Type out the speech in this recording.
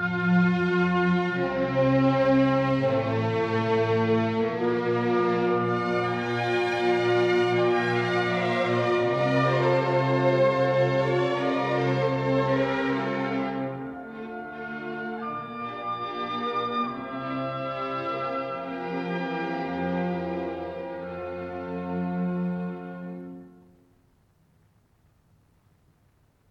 Bye.